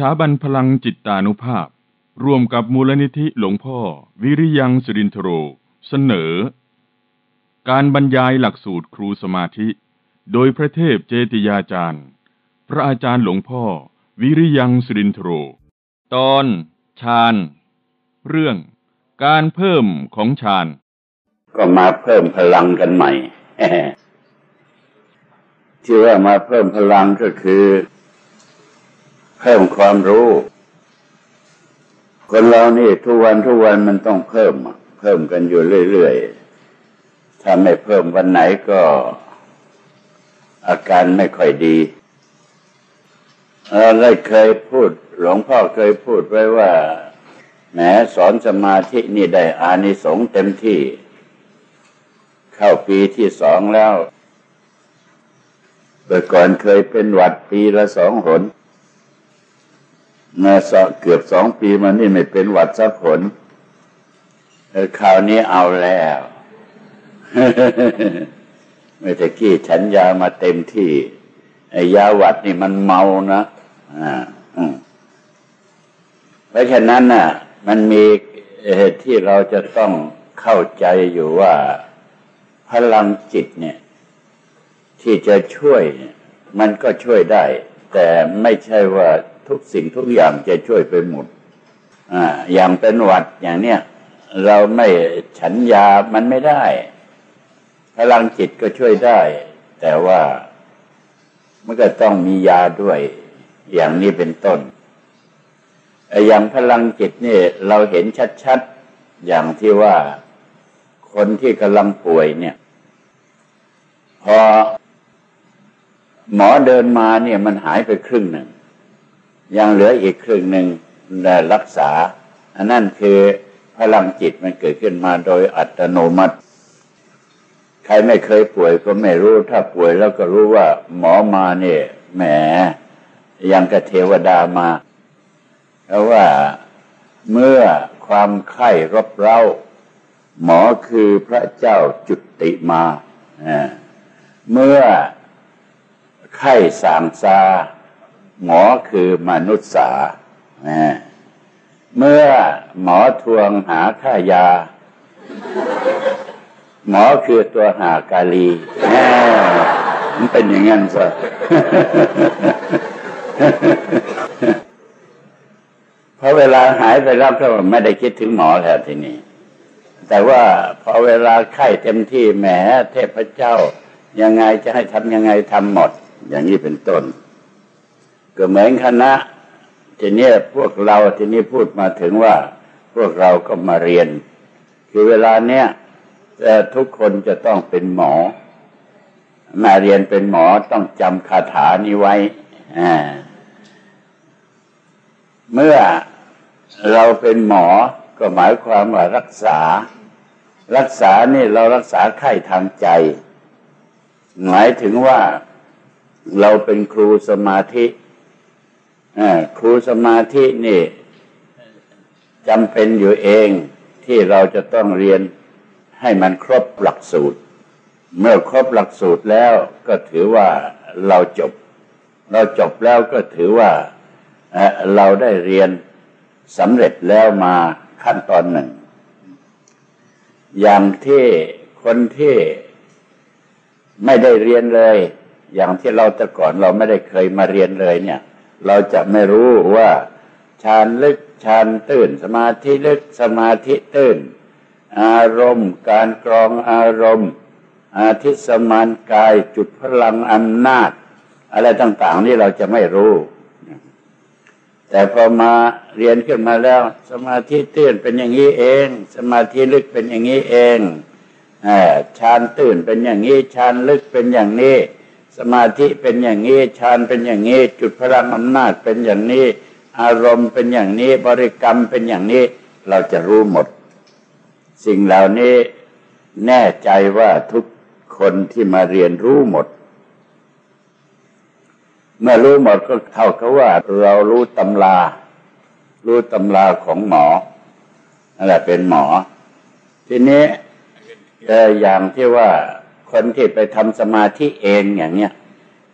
ถาบันพลังจิตตานุภาพ ร่วมกับมูลนิธิหลวงพ่อ วิริยังสุรินทโร เสนอ การบรรยายหลักสูตรครูสมาธิ โดยพระเทพเจติยาจารย์ พระอาจารย์หลวงพ่อ วิริยังสุรินทโร ตอนฌานเรื่อง การเพิ่มของฌานก็มาเพิ่มพลังกันใหม่ที่ว่ามาเพิ่มพลังก็คือ เพิ่มความรู้ คนเรานี่ทุกวันทุกวันมันต้องเพิ่ม เพิ่มกันอยู่เรื่อยๆ ถ้าไม่เพิ่มวันไหนก็อาการไม่ค่อยดีเราได้เคยพูด หลวงพ่อเคยพูดไว้ว่าแหมสอนสมาธินี่ได้อานิสงส์เต็มที่ เข้าปีที่สองแล้วเมื่อก่อนเคยเป็นหวัดปีละสองหน มาสเกือบสองปีมานี่ไม่เป็นหวัดสักหนเออคราวนี้เอาแล้วเมื่อตะกี้ฉันยามาเต็มที่ไอ้ยาหวัดนี่มันเมานะอ่าอืมเพราะฉะนั้นน่ะ มันมีเหตุที่เราจะต้องเข้าใจอยู่ว่าพลังจิตเนี่ย ที่จะช่วย มันก็ช่วยได้ แต่ไม่ใช่ว่า ทุกสิ่งทุกอย่างจะช่วยไปหมดอ่าอย่างเป็นหวัดอย่างเนี้ยเราไม่ฉันยามันไม่ได้ พลังจิตก็ช่วยได้ แต่ว่ามันก็ต้องมียาด้วย อย่างนี้เป็นต้นอย่างพลังจิตนี่เราเห็นชัดๆ อย่างที่ว่าคนที่กำลังป่วยเนี่ย พอหมอเดินมาเนี่ยมันหายไปครึ่งหนึ่ง ยังเหลืออีกครึ่งหนึ่งรักษา อันนั้นคือพลังจิตมันเกิดขึ้นมาโดยอัตโนมัติ ใครไม่เคยป่วยก็ไม่รู้ถ้าป่วยแล้วก็รู้ว่า หมอมาเนี่ยแหมยังกับเทวดามา เพราะว่าเมื่อความไข้รบเร้า หมอคือพระเจ้าจุติมา เมื่อไข้สามซา หมอคือมนุษย์สาเมื่อหมอทวงหาค่ายา หมอคือตัวหากาลีมันเป็นอย่างนั้นซะพอเวลาหายไปแล้วก็ไม่ได้คิดถึงหมอแล้วทีนี้ แต่ว่าพอเวลาไข้เต็มที่แหมเทพเจ้า ยังไงจะให้ทำยังไงทำหมด อย่างนี้เป็นต้น ก็เหมือนคณะทีนี้พวกเราทีนี้พูดมาถึงว่า พวกเราก็มาเรียน คือเวลาเนี้ยทุกคนจะต้องเป็นหมอ มาเรียนเป็นหมอต้องจำคาถานี้ไว้เมื่อเราเป็นหมอก็หมายความว่ารักษา รักษานี่เรารักษาไข้ทางใจ หมายถึงว่าเราเป็นครูสมาธิ ครูสมาธินี่จำเป็นอยู่เองที่เราจะต้องเรียนให้มันครบหลักสูตร เมื่อครบหลักสูตรแล้วก็ถือว่าเราจบ เราจบแล้วก็ถือว่าเราได้เรียนสำเร็จแล้วมาขั้นตอนหนึ่ง อย่างที่คนที่ไม่ได้เรียนเลย อย่างที่เราแต่ก่อนเราไม่ได้เคยมาเรียนเลยเนี่ย เราจะไม่รู้ว่าฌานลึกฌานตื่น สมาธิลึกสมาธิตื่น อารมณ์การกรองอารมณ์ อาทิสมานกายจุดพลังอำนาจ อะไรต่าง ๆ นี่เราจะไม่รู้แต่พอมาเรียนขึ้นมาแล้ว สมาธิตื่นเป็นอย่างนี้เอง สมาธิลึกเป็นอย่างนี้เองฌานตื่นเป็นอย่างนี้ฌานลึกเป็นอย่างนี้ สมาธิเป็นอย่างนี้ฌานเป็นอย่างนี้ จุดพลังอำนาจเป็นอย่างนี้ อารมณ์เป็นอย่างนี้บริกรรมเป็นอย่างนี้ เราจะรู้หมด สิ่งเหล่านี้แน่ใจว่าทุกคนที่มาเรียนรู้หมด เมื่อรู้หมดก็เท่ากับว่าเรารู้ตำรา รู้ตำราของหมอนั่นแหละเป็นหมอ ทีนี้อย่างที่ว่า คนที่ไปทำสมาธิเองอย่างเนี้ย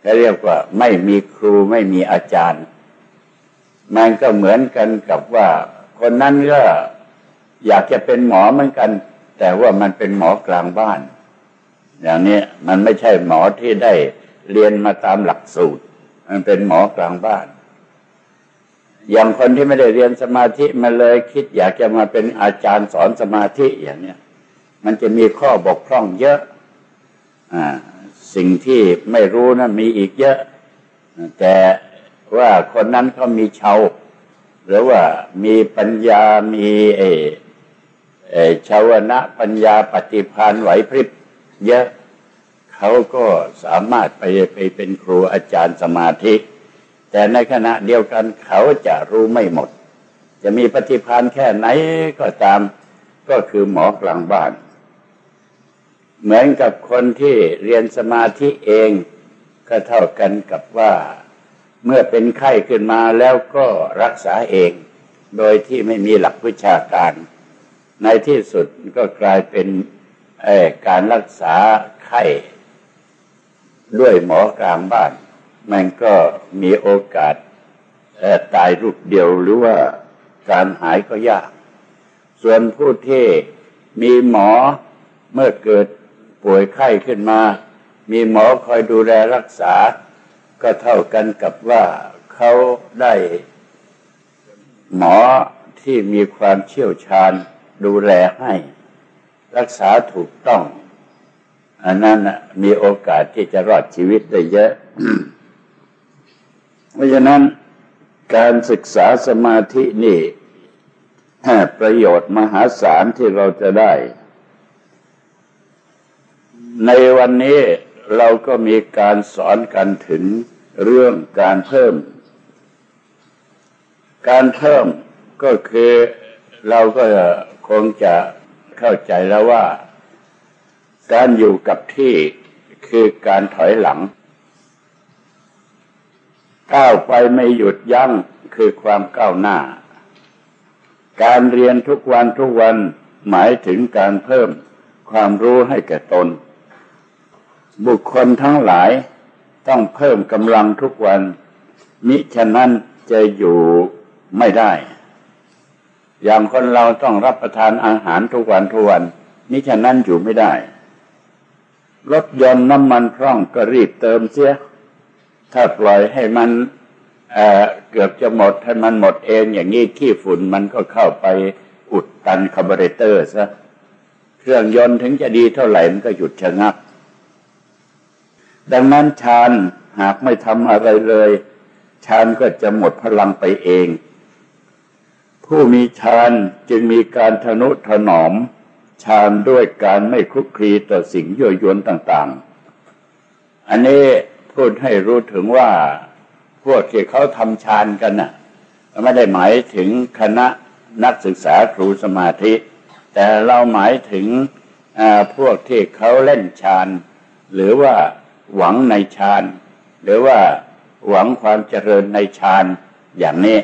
เขาเรียกว่าไม่มีครูไม่มีอาจารย์ มันก็เหมือนกันกับว่า คนนั้นก็อยากจะเป็นหมอเหมือนกัน แต่ว่ามันเป็นหมอกลางบ้าน อย่างนี้มันไม่ใช่หมอที่ได้เรียนมาตามหลักสูตร มันเป็นหมอกลางบ้าน อย่างคนที่ไม่ได้เรียนสมาธิมาเลยคิด อยากจะมาเป็นอาจารย์สอนสมาธิอย่างเนี้ยมันจะมีข้อบกพร่องเยอะ สิ่งที่ไม่รู้นะมีอีกเยอะ แต่ว่าคนนั้นเขามีเชาหรือว่ามีปัญญามีเอเอชาวนะปัญญาปฏิพานไหวพริบเยอะเขาก็สามารถไปไปเป็นครูอาจารย์สมาธิ แต่ในขณะเดียวกันเขาจะรู้ไม่หมด จะมีปฏิพานแค่ไหนก็ตามก็คือหมอกลางบ้าน เหมือนกับคนที่เรียนสมาธิเองก็เท่ากันกับว่าเมื่อเป็นไข้ขึ้นมาแล้วก็รักษาเอง โดยที่ไม่มีหลักวิชาการ ในที่สุดก็กลายเป็นการรักษาไข้ ด้วยหมอกลางบ้าน มันก็มีโอกาสตายรูปเดียวหรือว่าการหายก็ยาก ส่วนผู้ที่มีหมอเมื่อเกิด ป่วยไข้ขึ้นมา มีหมอคอยดูแลรักษา ก็เท่ากันกับว่าเขาได้หมอที่มีความเชี่ยวชาญดูแลให้ รักษาถูกต้อง อันนั้นมีโอกาสที่จะรอดชีวิตได้เยอะ เพราะฉะนั้นการศึกษาสมาธินี่ประโยชน์มหาศาลที่เราจะได้ ในวันนี้เราก็มีการสอนกันถึงเรื่องการเพิ่ม การเพิ่มก็คือเราก็คงจะเข้าใจแล้วว่า การอยู่กับที่คือการถอยหลัง ก้าวไปไม่หยุดยั้งคือความก้าวหน้า การเรียนทุกวันทุกวันหมายถึงการเพิ่มความรู้ให้แก่ตน บุคคลทั้งหลายต้องเพิ่มกำลังทุกวัน มิฉะนั้นจะอยู่ไม่ได้ อย่างคนเราต้องรับประทานอาหารทุกวันทุกวัน มิฉะนั้นอยู่ไม่ได้ รถยนต์น้ำมันพร่องก็รีบเติมเสีย ถ้าปล่อยให้มันเเกือบจะหมดให้มันหมดเองอย่างนี้ขี้ฝุ่นมันก็เข้าไปอุดตันคาร์บูเรเตอร์ซะ เครื่องยนต์ถึงจะดีเท่าไหร่มันก็หยุดชะงัก ดังนั้นฌานหากไม่ทำอะไรเลยฌานก็จะหมดพลังไปเอง ผู้มีฌานจึงมีการทนุถนอมฌานด้วยการไม่คลุกคลีต่อสิ่งยั่วยวนต่างๆ อันนี้พูดให้รู้ถึงว่า พวกที่เขาทำฌานกันน่ะไม่ได้หมายถึงคณะนักศึกษาครูสมาธิ แต่เราหมายถึงพวกที่เขาเล่นฌานหรือว่า หวังในฌานหรือว่าหวังความเจริญในฌานอย่างนี้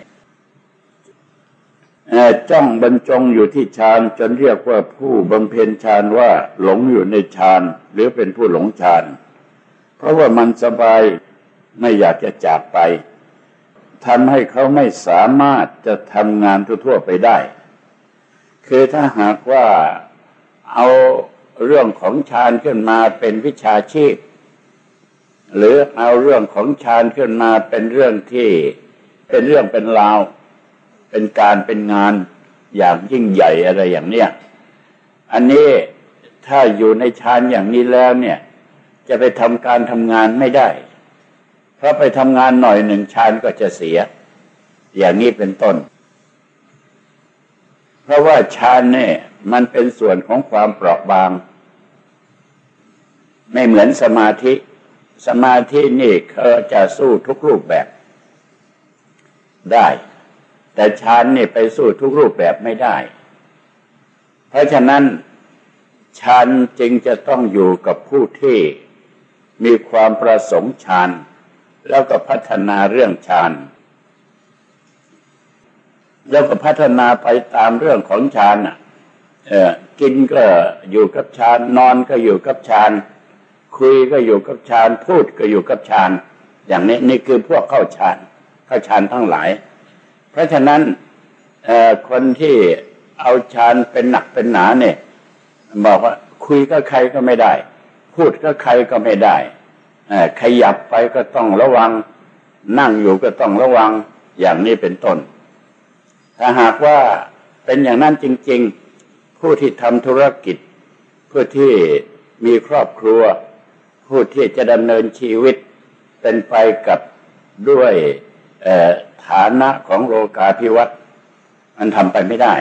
จ้องบรรจงอยู่ที่ฌานจนเรียกว่าผู้บำเพ็ญฌานว่าหลงอยู่ในฌานหรือเป็นผู้หลงฌานเพราะว่ามันสบายไม่อยากจะจากไปทำให้เขาไม่สามารถจะทำงานทั่วๆไปได้ คือถ้าหากว่าเอาเรื่องของฌานขึ้นมาเป็นวิชาชีพ หรือเอาเรื่องของฌานขึ้นมาเป็นเรื่องที่เป็นเรื่องเป็นราว เป็นการเป็นงานอย่างยิ่งใหญ่อะไรอย่างเนี้ยอันนี้ถ้าอยู่ในฌานอย่างนี้แล้วเนี่ย จะไปทำการทำงานไม่ได้ เพราะไปทำงานหน่อยหนึ่งฌานก็จะเสีย อย่างนี้เป็นต้น เพราะว่าฌานเนี่ยมันเป็นส่วนของความเปราะบาง ไม่เหมือนสมาธิ สมาธินี่เขาจะสู้ทุกรูปแบบได้ แต่ฌานนี่ไปสู้ทุกรูปแบบไม่ได้ เพราะฉะนั้นฌานจึงจะต้องอยู่กับผู้ที่มีความประสงค์ฌานแล้วก็พัฒนาเรื่องฌานแล้วก็พัฒนาไปตามเรื่องของฌานอะกินก็อยู่กับฌานนอนก็อยู่กับฌาน คุยก็อยู่กับฌานพูดก็อยู่กับฌานอย่างนี้นี่คือพวกเข้าฌานเข้าฌานทั้งหลาย เพราะฉะนั้นคนที่เอาฌานเป็นหนักเป็นหนาเนี่ยบอกว่าคุยกับใครก็ไม่ได้ พูดกับใครก็ไม่ได้ขยับไปก็ต้องระวัง นั่งอยู่ก็ต้องระวังอย่างนี้เป็นต้น ถ้าหากว่าเป็นอย่างนั้นจริง ๆ ผู้ที่ทำธุรกิจ ผู้ที่มีครอบครัว ผู้ที่จะดำเนินชีวิตเป็นไปกับด้วยฐานะของโลกาภิวัตน์มันทำไปไม่ได้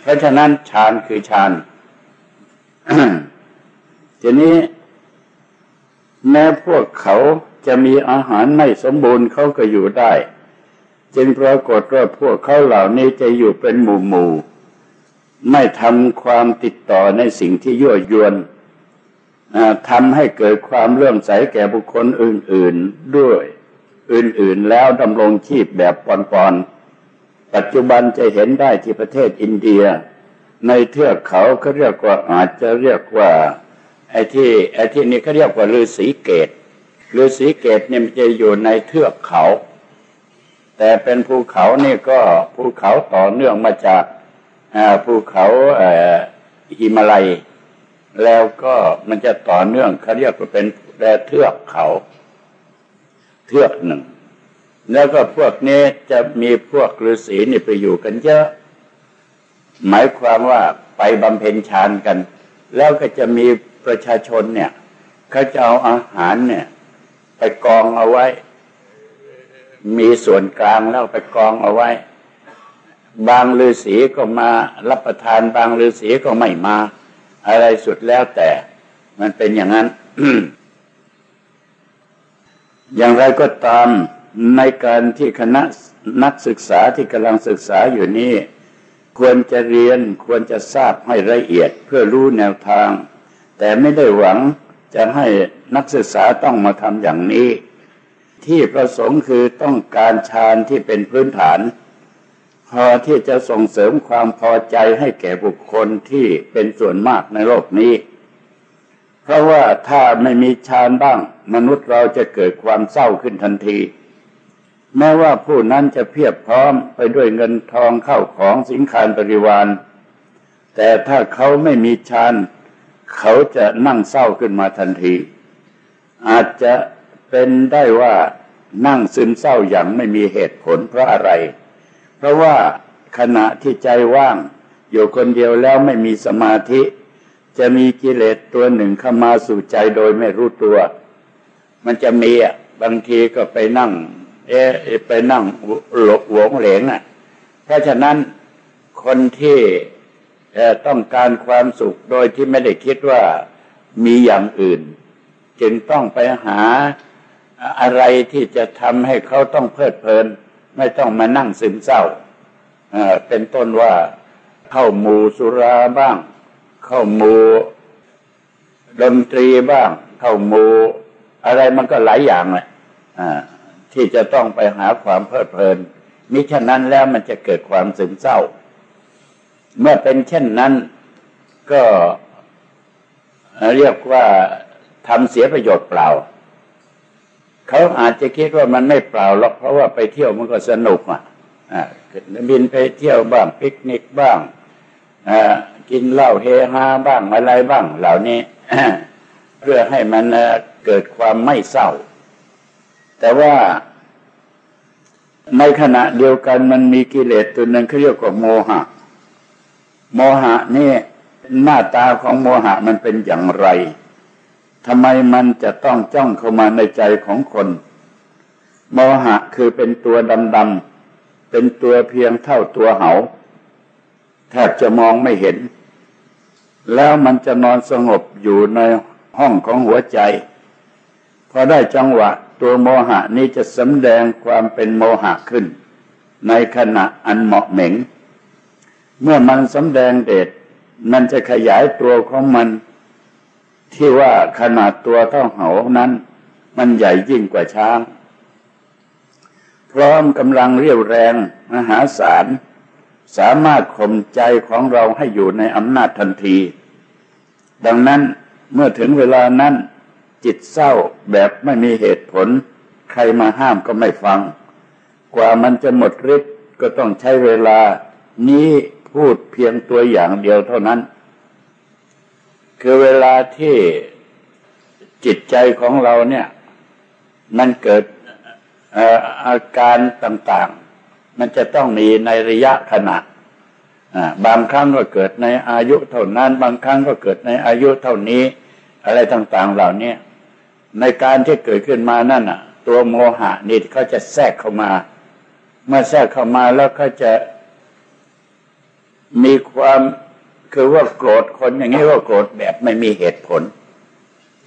เพราะฉะนั้นฌานคือฌานทีนี้แม้พวกเขาจะมีอาหารไม่สมบูรณ์เขาก็อยู่ได้ จึงปรากฏว่าพวกเขาเหล่านี้จะอยู่เป็นหมู่หมู่ไม่ทำความติดต่อในสิ่งที่ยั่วยวน ทำให้เกิดความเลื่อมใสแก่บุคคลอื่น ๆด้วย อื่นๆแล้วดำรงชีพแบบปอนๆ ปัจจุบันจะเห็นได้ที่ประเทศอินเดีย ในเทือกเขาเขาเรียกว่าอาจจะเรียกว่าไอ้ที่ไอ้ที่นี่เขาเรียกว่าฤาษีเกตฤาษีเกตเนี่ยมันจะอยู่ในเทือกเขา แต่เป็นภูเขานี่ก็ภูเขาต่อเนื่องมาจากภูเขาหิมาลัย แล้วก็มันจะต่อเนื่องเขาเรียกว่าเป็นแเทือกเขา เทือกหนึ่ง แล้วก็พวกนี้จะมีพวกฤาษีนี่ไปอยู่กันเยอะ หมายความว่าไปบำเพ็ญฌานกัน แล้วก็จะมีประชาชนเนี่ยเขาจะเอาอาหารเนี่ย ไปกองเอาไว้ มีส่วนกลางแล้วไปกองเอาไว้ บางฤาษีก็มารับประทานบางฤาษีก็ไม่มา อะไรสุดแล้วแต่ มันเป็นอย่างนั้น อย่างไรก็ตามในการที่คณะนักศึกษาที่กำลังศึกษาอยู่นี้ควรจะเรียนควรจะทราบให้ละเอียดเพื่อรู้แนวทาง แต่ไม่ได้หวังจะให้นักศึกษาต้องมาทำอย่างนี้ ที่ประสงค์คือต้องการฌานที่เป็นพื้นฐาน พอที่จะส่งเสริมความพอใจให้แก่บุคคลที่เป็นส่วนมากในโลกนี้ เพราะว่าถ้าไม่มีฌานบ้าง มนุษย์เราจะเกิดความเศร้าขึ้นทันที แม้ว่าผู้นั้นจะเพียบพร้อมไปด้วยเงินทองเข้าของสินคารบริวาร แต่ถ้าเขาไม่มีฌานเขาจะนั่งเศร้าขึ้นมาทันที อาจจะเป็นได้ว่านั่งซึมเศร้าอย่างไม่มีเหตุผลเพราะอะไร เพราะว่าขณะที่ใจว่าง อยู่คนเดียวแล้วไม่มีสมาธิ จะมีกิเลสตัวหนึ่งเข้ามาสู่ใจโดยไม่รู้ตัว มันจะมีอะบางทีก็ไปนั่ง เอ๊ไปนั่งหลบหวงเหลงอะ เพราะฉะนั้นคนที่ต้องการความสุขโดยที่ไม่ได้คิดว่ามีอย่างอื่น จึงต้องไปหาอะไรที่จะทำให้เขาต้องเพลิดเพลิน ไม่ต้องมานั่งซึมเศร้าเป็นต้นว่าเข้ามูสุราบ้าง เข้ามูดนตรีบ้าง เข้ามูอะไรมันก็หลายอย่างเลยที่จะต้องไปหาความเพลิดเพลินมิฉะนั้นแล้วมันจะเกิดความซึมเศร้า เมื่อเป็นเช่นนั้นก็เรียกว่าทำเสียประโยชน์เปล่า เขาอาจจะคิดว่ามันไม่เปล่าหรอกเพราะว่าไปเที่ยวมันก็สนุกอะบินไปเที่ยวบ้างปิกนิกบ้างกินเหล้าเฮฮาบ้างอะไรบ้าง เหล่านี้เพื่อให้มันเกิดความไม่เศร้า แต่ว่าในขณะเดียวกันมันมีกิเลสตัวหนึ่งเขาเรียกว่าโมหะ โมหะนี่หน้าตาของโมหะมันเป็นอย่างไร ทำไมมันจะต้องจ้องเข้ามาในใจของคนโมหะคือเป็นตัวดำๆเป็นตัวเพียงเท่าตัวเหาแทบจะมองไม่เห็น แล้วมันจะนอนสงบอยู่ในห้องของหัวใจ พอได้จังหวะตัวโมหะนี้จะสำแดงความเป็นโมหะขึ้น ในขณะอันเหมาะเหม็ง เมื่อมันสำแดงเดชมันจะขยายตัวของมัน ที่ว่าขนาดตัวเท่าเหานั้น มันใหญ่ยิ่งกว่าช้าง พร้อมกำลังเรียวแรงมหาศาลสามารถข่มใจของเราให้อยู่ในอำนาจทันที ดังนั้นเมื่อถึงเวลานั้น จิตเศร้าแบบไม่มีเหตุผล ใครมาห้ามก็ไม่ฟัง กว่ามันจะหมดฤทธิ์ก็ต้องใช้เวลา นี้พูดเพียงตัวอย่างเดียวเท่านั้น คือเวลาที่จิตใจของเราเนี่ย มันเกิดอาการต่างๆ มันจะต้องมีในระยะขณะบางครั้งก็เกิดในอายุเท่านั้น บางครั้งก็เกิดในอายุเท่านี้ อะไรต่างๆ เหล่านี้ในการที่เกิดขึ้นมานั่นอะ ตัวโมหะนี่เขาจะแทรกเข้ามา เมื่อแทรกเข้ามาแล้วเขาจะมีความ คือว่าโกรธคนอย่างนี้ก็โกรธแบบไม่มีเหตุผล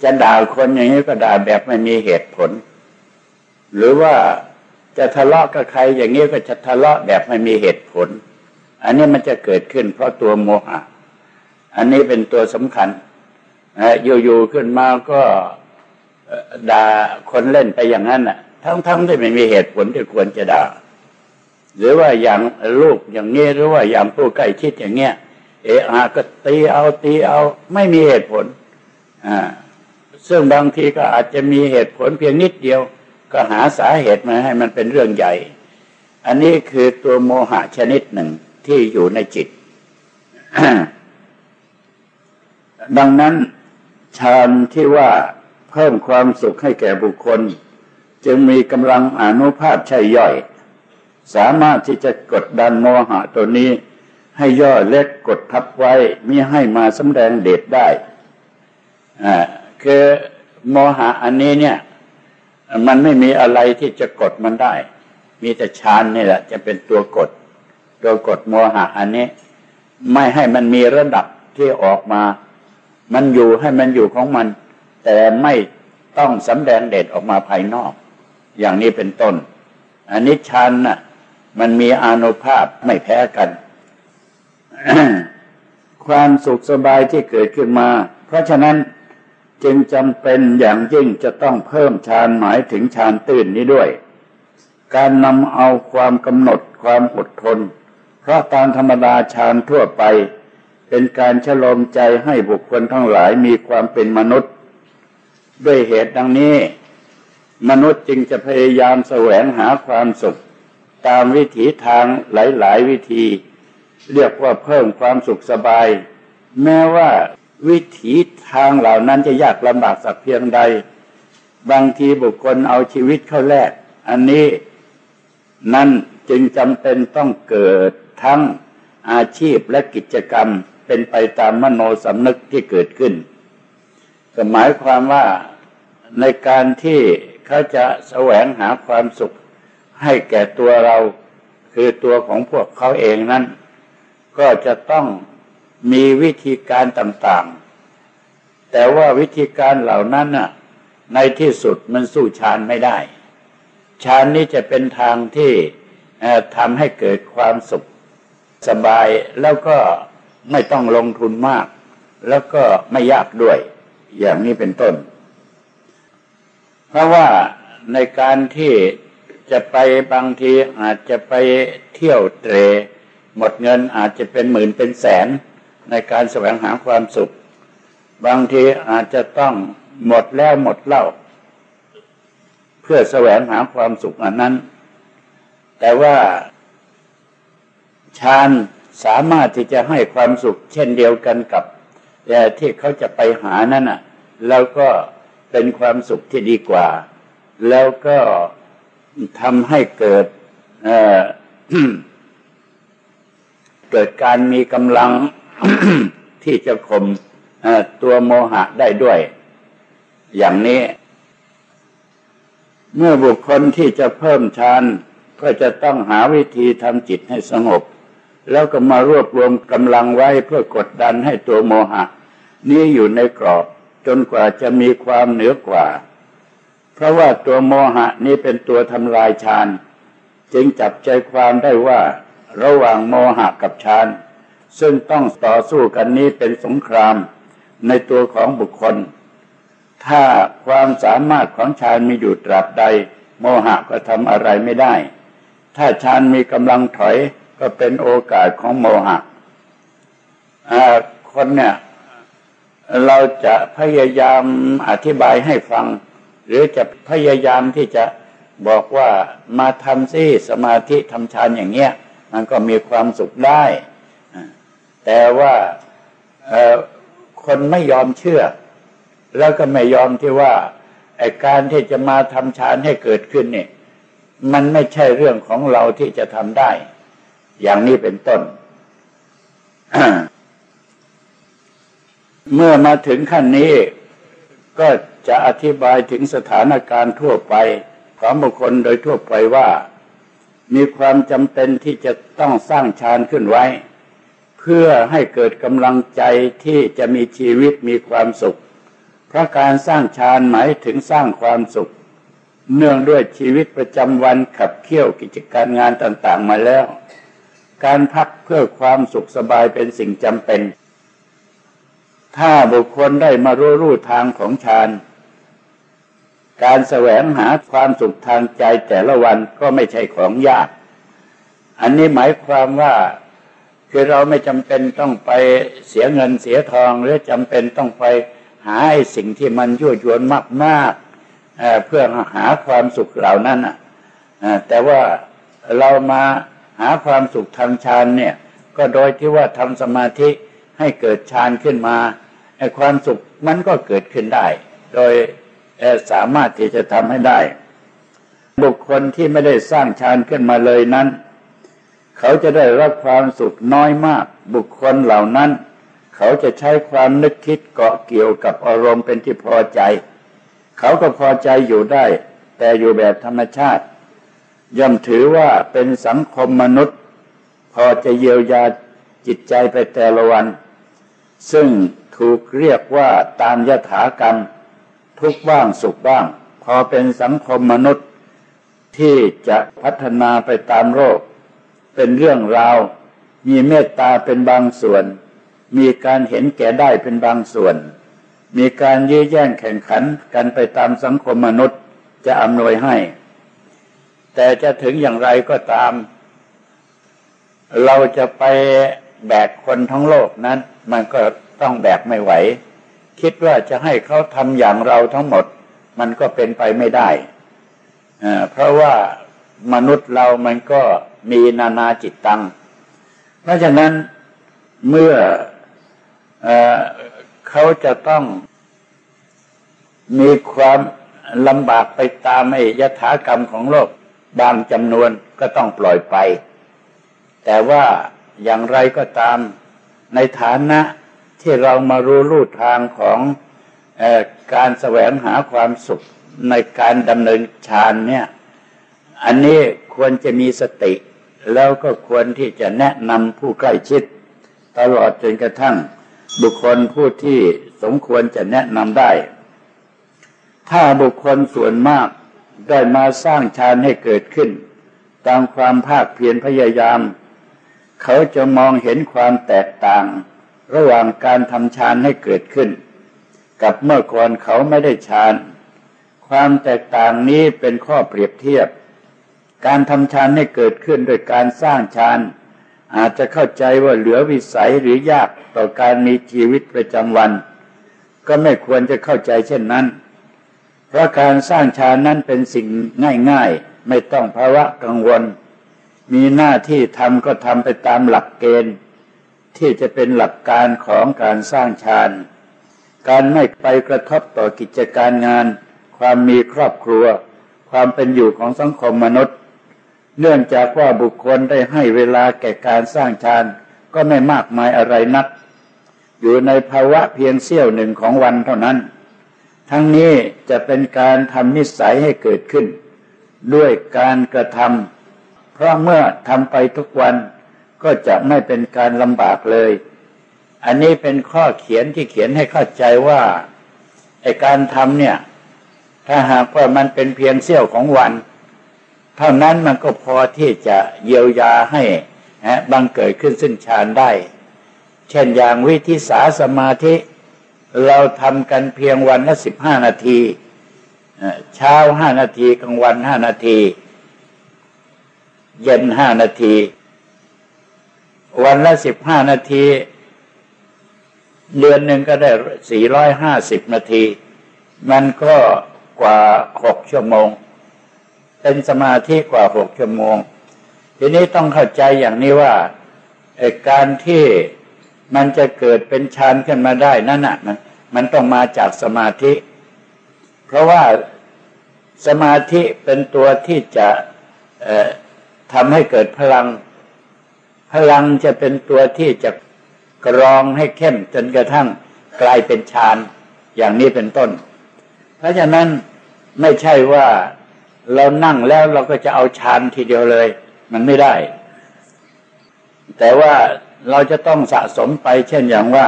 จะด่าคนอย่างนี้ก็ด่าแบบไม่มีเหตุผล หรือว่าจะทะเลาะกับใครอย่างนี้ก็จะทะเลาะแบบไม่มีเหตุผล อันนี้มันจะเกิดขึ้นเพราะตัวโมหะ อันนี้เป็นตัวสำคัญนะอยู่ๆขึ้นมาก็ด่าคนเล่นไปอย่างนั้นน่ะ ทั้งๆที่ไม่มีเหตุผลที่ควรจะด่าหรือว่าอย่างลูกอย่างนี้หรือว่าอย่างผู้ใกล้ชิดอย่างเงี้ย เอะอาก็ตีเอาตีเอาไม่มีเหตุผลอ่าซึ่งบางทีก็อาจจะมีเหตุผลเพียงนิดเดียว ก็หาสาเหตุมาให้มันเป็นเรื่องใหญ่ อันนี้คือตัวโมหะชนิดหนึ่งที่อยู่ในจิต ดังนั้นฌานที่ว่าเพิ่มความสุขให้แก่บุคคล จึงมีกำลังอนุภาพใช่ย่อย สามารถที่จะกดดันโมหะตัวนี้ ให้ย่อเล็กกดทับไว้มิให้มาสำแดงเดชได้อ่าคือโมหะอันนี้เนี่ย มันไม่มีอะไรที่จะกดมันได้ มีแต่ฌานนี่แหละ จะเป็นตัวกด ตัวกดโมหะอันนี้ ไม่ให้มันมีระดับที่ออกมา มันอยู่ให้มันอยู่ของมัน แต่ไม่ต้องสำแดงเดชออกมาภายนอก อย่างนี้เป็นต้น อันนี้ชันน่ะ มันมีอานุภาพไม่แพ้กัน ความสุขสบายที่เกิดขึ้นมา เพราะฉะนั้นจึงจำเป็นอย่างยิ่งจะต้องเพิ่มฌานหมายถึงฌานตื่นนี้ด้วย การนำเอาความกำหนดความอดทน เพราะตามธรรมดาฌานทั่วไป เป็นการฉลมใจให้บุคคลทั้งหลายมีความเป็นมนุษย์ ด้วยเหตุดังนี้ มนุษย์จึงจะพยายามแสวงหาความสุข ตามวิถีทางหลาย ๆ วิธี เรียกว่าเพิ่มความสุขสบาย แม้ว่าวิถีทางเหล่านั้นจะยากลำบากสักเพียงใด บางทีบุคคลเอาชีวิตเข้าแลกอันนี้นั่นจึงจำเป็นต้องเกิดทั้งอาชีพและกิจกรรมเป็นไปตามมโนสำนึกที่เกิดขึ้นก็หมายความว่าในการที่เขาจะแสวงหาความสุขให้แก่ตัวเราคือตัวของพวกเขาเองนั้น ก็จะต้องมีวิธีการต่างๆ แต่ว่าวิธีการเหล่านั้นน่ะ ในที่สุดมันสู้ฌานไม่ได้ฌานนี้จะเป็นทางที่ทำให้เกิดความสุขสบายแล้วก็ไม่ต้องลงทุนมาก แล้วก็ไม่ยากด้วย อย่างนี้เป็นต้น เพราะว่าในการที่จะไปบางทีอาจจะไปเที่ยวเตร หมดเงินอาจจะเป็นหมื่นเป็นแสนในการแสวงหาความสุข บางทีอาจจะต้องหมดแล้วหมดเล่า เพื่อแสวงหาความสุขอันนั้น แต่ว่าฌานสามารถที่จะให้ความสุข เช่นเดียวกันกับที่เขาจะไปหานั่นน่ะ แล้วก็เป็นความสุขที่ดีกว่า แล้วก็ทำให้เกิด เเกิดการมีกำลังที่จะข่มตัวโมหะได้ด้วย อย่างนี้ เมื่อบุคคลที่จะเพิ่มฌานก็จะต้องหาวิธีทำจิตให้สงบ แล้วก็มารวบรวมกำลังไว้เพื่อกดดันให้ตัวโมหะ นี้อยู่ในกรอบจนกว่าจะมีความเหนือกว่า เพราะว่าตัวโมหะนี้เป็นตัวทำลายฌาน จึงจับใจความได้ว่า ระหว่างโมหะกับฌานซึ่งต้องต่อสู้กันนี้เป็นสงครามในตัวของบุคคล ถ้าความสามารถของฌานมีอยู่ตราบใด โมหะก็ทำอะไรไม่ได้ ถ้าฌานมีกำลังถอยก็เป็นโอกาสของโมหะคนเนี่ยเราจะพยายามอธิบายให้ฟัง หรือจะพยายามที่จะบอกว่ามาทำซิสมาธิทำฌานอย่างเงี้ย มันก็มีความสุขได้ แต่ว่าคนไม่ยอมเชื่อ แล้วก็ไม่ยอมที่ว่าไอการที่จะมาทำฌานให้เกิดขึ้นเนี่ยมันไม่ใช่เรื่องของเราที่จะทำได้ อย่างนี้เป็นต้น เมื่อมาถึงขั้นนี้ ก็จะอธิบายถึงสถานการณ์ทั่วไป ของบุคคลโดยทั่วไปว่า มีความจำเป็นที่จะต้องสร้างฌานขึ้นไว้ เพื่อให้เกิดกำลังใจที่จะมีชีวิตมีความสุข เพราะการสร้างฌานหมายถึงสร้างความสุข เนื่องด้วยชีวิตประจำวันขับเคี่ยวกิจการงานต่างๆมาแล้ว การพักเพื่อความสุขสบายเป็นสิ่งจำเป็น ถ้าบุคคลได้มารู้รู้ทางของฌาน การแสวงหาความสุขทางใจแต่ละวันก็ไม่ใช่ของยาก อันนี้หมายความว่าคือเราไม่จำเป็นต้องไปเสียเงินเสียทอง หรือจำเป็นต้องไปหาสิ่งที่มันยั่วยวนมากๆเพื่อหาความสุขเหล่านั้นแต่ว่าเรามาหาความสุขทางฌานเนี่ย ก็โดยที่ว่าทำสมาธิให้เกิดฌานขึ้นมาความสุขมันก็เกิดขึ้นได้ โดย สามารถที่จะทำให้ได้ บุคคลที่ไม่ได้สร้างฌานขึ้นมาเลยนั้น เขาจะได้รับความสุขน้อยมาก บุคคลเหล่านั้น เขาจะใช้ความนึกคิดเกาะเกี่ยวกับอารมณ์เป็นที่พอใจ เขาก็พอใจอยู่ได้ แต่อยู่แบบธรรมชาติ ย่อมถือว่าเป็นสังคมมนุษย์ พอจะเยียวยาจิตใจไปแต่ละวัน ซึ่งถูกเรียกว่าตามยถากรรม ทุกบ้างสุขบ้าง พอเป็นสังคมมนุษย์ที่จะพัฒนาไปตามโลกเป็นเรื่องราว มีเมตตาเป็นบางส่วน มีการเห็นแก่ได้เป็นบางส่วน มีการยื้อแย่งแข่งขันกันไปตามสังคมมนุษย์จะอำนวยให้ แต่จะถึงอย่างไรก็ตาม เราจะไปแบกคนทั้งโลกนั้น มันก็ต้องแบกไม่ไหว คิดว่าจะให้เขาทำอย่างเราทั้งหมด มันก็เป็นไปไม่ได้ เพราะว่ามนุษย์เรามันก็มีนานาจิตตัง เพราะฉะนั้นเมื่อเอเขาจะต้องมีความลำบากไปตามไอ้ยถากรรมของโลกบางจำนวนก็ต้องปล่อยไป แต่ว่าอย่างไรก็ตามในฐานะ ที่เรามารู้ลู่ทางของอการแสวงหาความสุขในการดำเนินฌานเนี่ย อันนี้ควรจะมีสติ แล้วก็ควรที่จะแนะนำผู้ใกล้ชิด ตลอดจนกระทั่ง บุคคลผู้ที่สมควรจะแนะนำได้ ถ้าบุคคลส่วนมากได้มาสร้างฌานให้เกิดขึ้น ตามความภาคเพียรพยายาม เขาจะมองเห็นความแตกต่าง ระหว่างการทำฌานให้เกิดขึ้น กับเมื่อก่อนเขาไม่ได้ฌาน ความแตกต่างนี้เป็นข้อเปรียบเทียบ การทำฌานให้เกิดขึ้นโดยการสร้างฌานอาจจะเข้าใจว่าเหลือวิสัยหรือยากต่อการมีชีวิตประจำวัน ก็ไม่ควรจะเข้าใจเช่นนั้น เพราะการสร้างฌานนั้นเป็นสิ่งง่ายๆ ไม่ต้องภาวะกังวล มีหน้าที่ทำก็ทำไปตามหลักเกณฑ์ ที่จะเป็นหลักการของการสร้างฌาน การไม่ไปกระทบต่อกิจการงาน ความมีครอบครัว ความเป็นอยู่ของสังคมมนุษย์ เนื่องจากว่าบุคคลได้ให้เวลาแก่การสร้างฌานก็ไม่มากมายอะไรนัก อยู่ในภาวะเพียงเสี้ยวหนึ่งของวันเท่านั้น ทั้งนี้จะเป็นการทำนิสัยให้เกิดขึ้น ด้วยการกระทำเพราะเมื่อทำไปทุกวัน ก็จะไม่เป็นการลำบากเลย อันนี้เป็นข้อเขียนที่เขียนให้เข้าใจว่าไอการทำเนี่ย ถ้าหากว่ามันเป็นเพียงเสี้ยวของวัน เท่านั้นมันก็พอที่จะเยียวยาให้บังเกิดขึ้นซึ่งฌานได้ เช่นอย่างวิธิสาสมาธิ เราทำกันเพียงวันละสิบห้านาทีเช้าห้านาทีกลางวันห้านาที เย็นห้านาที วันละสิบห้านาที เดือนหนึ่งก็ได้สี่ร้อยห้าสิบนาที มันก็กว่าหกชั่วโมง เป็นสมาธิกว่าหกชั่วโมง ทีนี้ต้องเข้าใจอย่างนี้ว่าการที่มันจะเกิดเป็นฌานขึ้นมาได้นั่นน่ะมันมันต้องมาจากสมาธิ เพราะว่าสมาธิเป็นตัวที่จะทำให้เกิดพลัง ลังจะเป็นตัวที่จะกรองให้เข้มจนกระทั่งกลายเป็นฌานอย่างนี้เป็นต้น เพราะฉะนั้นไม่ใช่ว่าเรานั่งแล้วเราก็จะเอาฌานทีเดียวเลย มันไม่ได้ แต่ว่าเราจะต้องสะสมไป เช่นอย่างว่า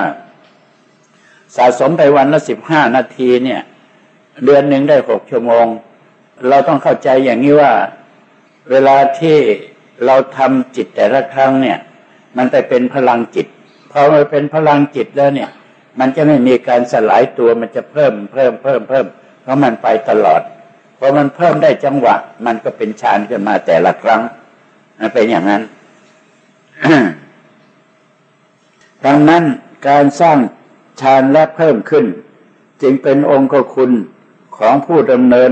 สะสมไปวันละสิบห้านาทีเนี่ย เดือนหนึ่งได้หกชั่วโมง เราต้องเข้าใจอย่างนี้ว่า เวลาที่ เราทำจิตแต่ละครั้งเนี่ย มันไปเป็นพลังจิตพอมันเป็นพลังจิตแล้วเนี่ย มันจะไม่มีการสลายตัวมันจะเพิ่มเพิ่มเพิ่มเพิ่มเพราะมันไปตลอดพอมันเพิ่มได้จังหวะ มันก็เป็นฌานขึ้นมาแต่ละครั้งเป็นอย่างนั้นดังนั้นการสร้างฌานและเพิ่มขึ้น จึงเป็นองค์คุณของผู้ดำเนิน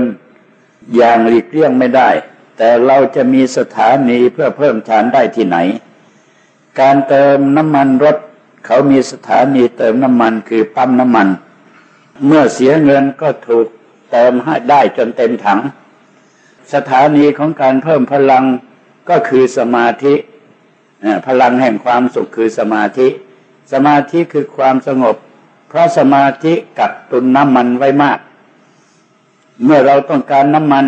อย่างหลีกเลี่ยงไม่ได้ แต่เราจะมีสถานีเพื่อเพิ่มฌานได้ที่ไหน การเติมน้ำมันรถ เขามีสถานีเติมน้ำมันคือปั๊มน้ำมัน เมื่อเสียเงินก็ถูกเติมให้ได้จนเต็มถัง สถานีของการเพิ่มพลังก็คือสมาธิพลังแห่งความสุขคือสมาธิ สมาธิคือความสงบ เพราะสมาธิกักตุนน้ำมันไว้มาก เมื่อเราต้องการน้ำมัน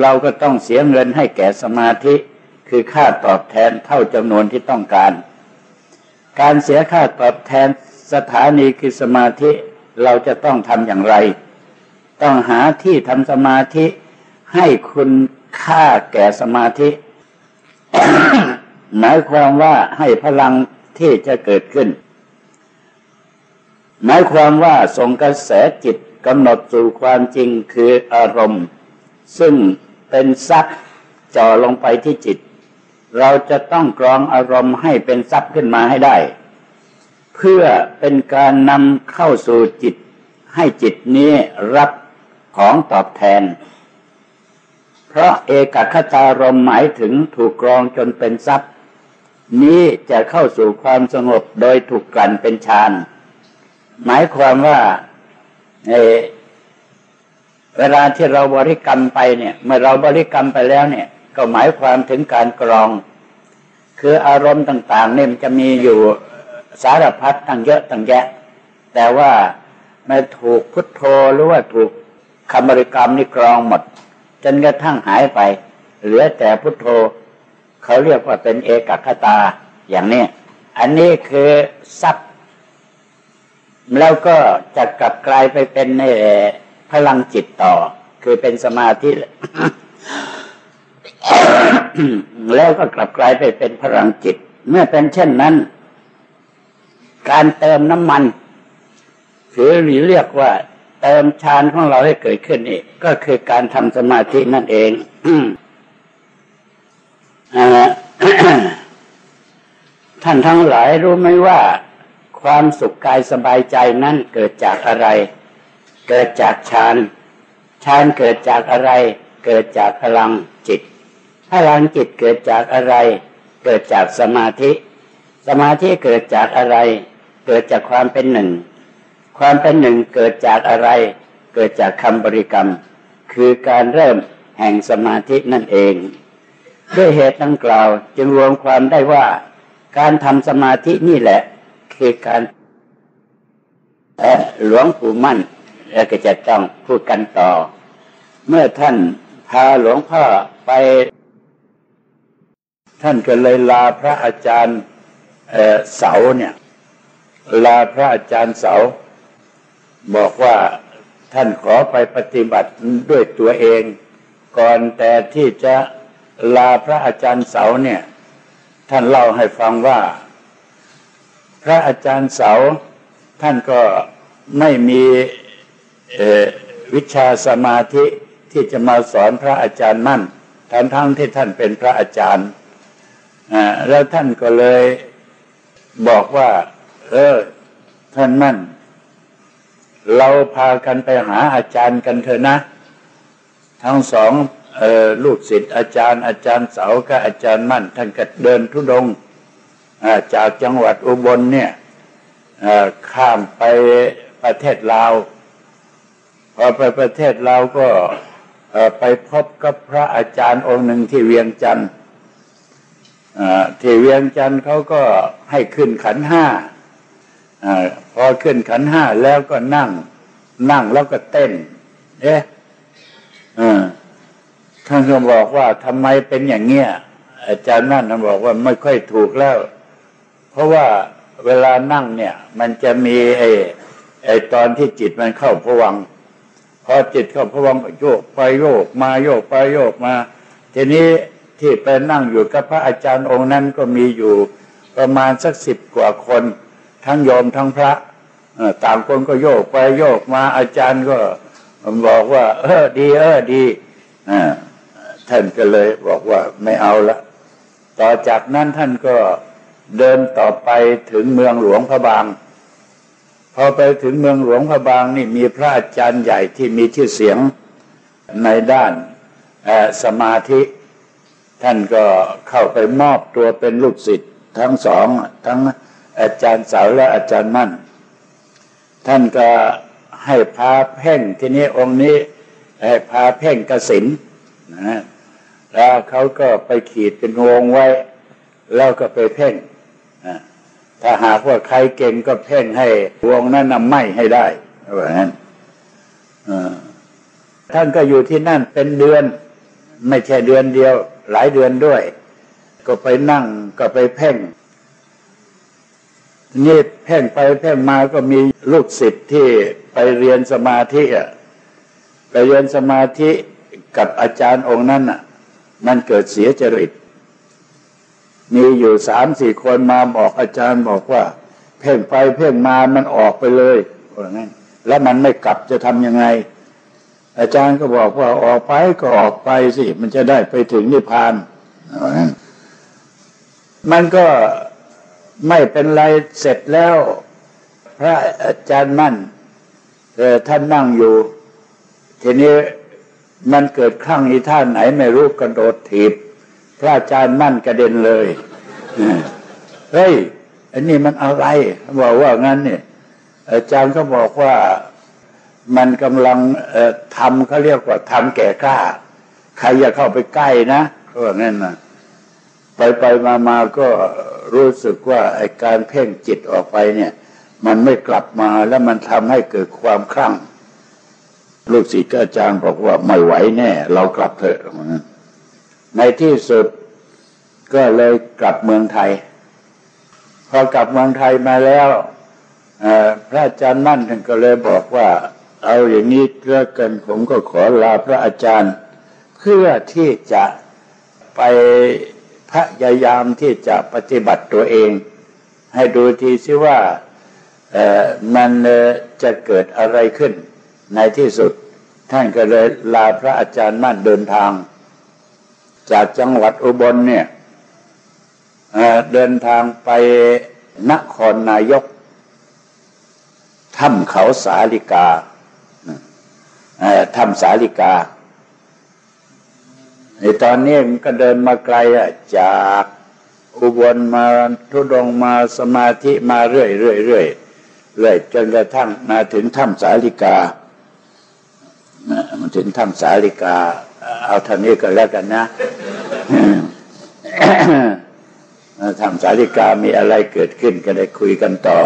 เราก็ต้องเสียเงินให้แก่สมาธิ คือค่าตอบแทนเท่าจำนวนที่ต้องการ การเสียค่าตอบแทนสถานีคือสมาธิเราจะต้องทำอย่างไร ต้องหาที่ทำสมาธิให้คุณค่าแก่สมาธิ หมายความว่าให้พลังที่จะเกิดขึ้น หมายความว่าส่งกระแสจิตกำหนดสู่ความจริงคืออารมณ์ ซึ่งเป็นซับจ่อลงไปที่จิต เราจะต้องกรองอารมณ์ให้เป็นซับขึ้นมาให้ได้ เพื่อเป็นการนำเข้าสู่จิต ให้จิตนี้รับของตอบแทน เพราะเอกคตารมหมายถึงถูกกรองจนเป็นทรัพย์นี้จะเข้าสู่ความสงบโดยถูกกลั่นเป็นฌานหมายความว่า เวลาที่เราบริกรรมไปเนี่ย เมื่อเราบริกรรมไปแล้วเนี่ย ก็หมายความถึงการกรอง คืออารมณ์ต่างๆเนี่ยมันจะมีอยู่สารพัดตั้งเยอะตั้งแยะ แต่ว่าไม่ถูกพุทโธหรือว่าถูกคำบริกรรมนี่กรองหมด จนกระทั่งหายไป เหลือแต่พุทโธ เขาเรียกว่าเป็นเอกคตาอย่างนี้ อันนี้คือทรัพย์แล้วก็จะกลับกลายไปเป็น พลังจิตต่อ คือเป็นสมาธิแล้วก็กลับกลายไปเป็นพลังจิต เมื่อเป็นเช่นนั้น การเติมน้ำมัน หรือเรียกว่า เติมฌานของเราให้เกิดขึ้นนี่ก็คือการทำสมาธินั่นเองท่านทั้งหลายรู้ไหมว่า ความสุขกายสบายใจนั้นเกิดจากอะไร เกิดจากฌานฌานเกิดจากอะไร เกิดจากพลังจิต พลังจิตเกิดจากอะไร เกิดจากสมาธิ สมาธิเกิดจากอะไร เกิดจากความเป็นหนึ่ง ความเป็นหนึ่งเกิดจากอะไร เกิดจากคำบริกรรม คือการเริ่มแห่งสมาธินั่นเอง ด้วยเหตุดังกล่าวจึงรวมความได้ว่า การทำสมาธินี่แหละ คือการหลวงปู่มั่น แล้วก็จะต้องพูดกันต่อ เมื่อท่านพาหลวงพ่อไป ท่านก็เลยลาพระอาจารย์เสาเนี่ย ลาพระอาจารย์เสา บอกว่าท่านขอไปปฏิบัติด้วยตัวเอง ก่อนแต่ที่จะลาพระอาจารย์เสาเนี่ย ท่านเล่าให้ฟังว่า พระอาจารย์เสา ท่านก็ไม่มี วิชาสมาธิที่จะมาสอนพระอาจารย์มั่นทั้งทั้งที่ท่านเป็นพระอาจารย์แล้วท่านก็เลยบอกว่า เออ ท่านมั่น เราพากันไปหาอาจารย์กันเถอะนะ ทั้งสองออลูกศิษย์อาจารย์อาจารย์เสากับอาจารย์มั่น ท่านก็เดินทุดงจากจังหวัดอุบลเนี่ยข้ามไปประเทศลาว ไปประเทศลาก็ไปพบกับพระอาจารย์องค์หนึ่งที่เวียงจันทร์ที่เวียงจันทร์เขาก็ให้ขึ้นขันห้าพอขึ้นขันห้าแล้วก็นั่ง นั่งแล้วก็เต้น เอ๊ะท่านก็บอกว่าทำไมเป็นอย่างเงี้ยอาจารย์นั่นท่านบอกว่าไม่ค่อยถูกแล้ว เพราะว่าเวลานั่งเนี่ย มันจะมีไอ้ไอ้ตอนที่จิตมันเข้าผวัง พอจิตเข้าผวังโยกไปโยกมาโยกไปโยกมา ทีนี้ที่ไปนั่งอยู่กับพระอาจารย์องค์นั้นก็มีอยู่ประมาณสักสิบกว่าคน ทั้งโยมทั้งพระต่างคนก็โยกไปโยกมาอาจารย์ก็บอกว่า เออดีเออดีท่านก็เลยบอกว่าไม่เอาละ ต่อจากนั้นท่านก็เดินต่อไปถึงเมืองหลวงพระบาง พอไปถึงเมืองหลวงพระบางนี่มีพระอาจารย์ใหญ่ที่มีชื่อเสียงในด้านสมาธิ ท่านก็เข้าไปมอบตัวเป็นลูกศิษย์ทั้งสอง ทั้งอาจารย์สาวและอาจารย์มั่น ท่านก็ให้พาเพ่งทีนี้องค์นี้ให้พาเพ่งกสินนะแล้วเขาก็ไปขีดเป็นวงไว้ แล้วก็ไปเพ่ง ถ้าหากว่าใครเก่งก็เพ่งให้วงนั้นนำไหมให้ได้แบบนั้นท่านก็อยู่ที่นั่นเป็นเดือน ไม่ใช่เดือนเดียว หลายเดือนด้วย ก็ไปนั่งก็ไปเพ่งนี่เพ่งไปเพ่งมาก็มีลูกศิษย์ที่ไปเรียนสมาธิอะไปเรียนสมาธิกับอาจารย์องค์นั้นอะ มันเกิดเสียจริต มีอยู่สามสี่คนมาบอกอาจารย์บอกว่า เพ่งไปเพ่งมามันออกไปเลยว่างั้นแล้วมันไม่กลับจะทำยังไง อาจารย์ก็บอกว่าออกไปก็ออกไปสิ มันจะได้ไปถึงนิพพานว่างั้นมันก็ไม่เป็นไรเสร็จแล้ว พระอาจารย์มั่นท่านนั่งอยู่ ทีนี้มันเกิดครั้งอีท่านไหนไม่รู้กระโดดถีบ พระอาจารย์มั่นกระเด็นเลยเฮ้ยอันนี้มันอะไรบอกว่างั้นเนี่ยอาจารย์ก็บอกว่ามันกำลังทำเขาเรียกว่าทำแก่กล้า ใครอย่าเข้าไปใกล้นะเขาบอกงั้นนะไปไปมามาก็รู้สึกว่าไอการเพ่งจิตออกไปเนี่ย มันไม่กลับมาแล้วมันทำให้เกิดความคลั่งลูกศิษย์อาจารย์บอกว่าไม่ไหวแน่ เรากลับเถอะ ในที่สุดก็เลยกลับเมืองไทย พอกลับเมืองไทยมาแล้วพระอาจารย์มั่นท่านก็เลยบอกว่า เอาอย่างนี้เพื่อกันผมก็ขอลาพระอาจารย์ เพื่อที่จะไปพยายามที่จะปฏิบัติตัวเอง ให้ดูทีซิว่ามันจะเกิดอะไรขึ้น ในที่สุด ท่านก็เลยลาพระอาจารย์มั่นเดินทาง จากจังหวัดอุบลเนี่ยเดินทางไปนครนายกถ้ำเขาสาลิกาถ้ำสาลิกาในตอนนี้มันก็เดินมาไกลจากอุบลมาทุดงมาสมาธิมาเรื่อยเรื่อยเรื่อยเรื่อยจนกระทั่งมาถึงถ้ำสาลิกามาถึงถ้ำสาลิกา เอาท่านี้ก็แล้วกันนะทำสาริกามีอะไรเกิดขึ้นก็ได้คุยกันต่อ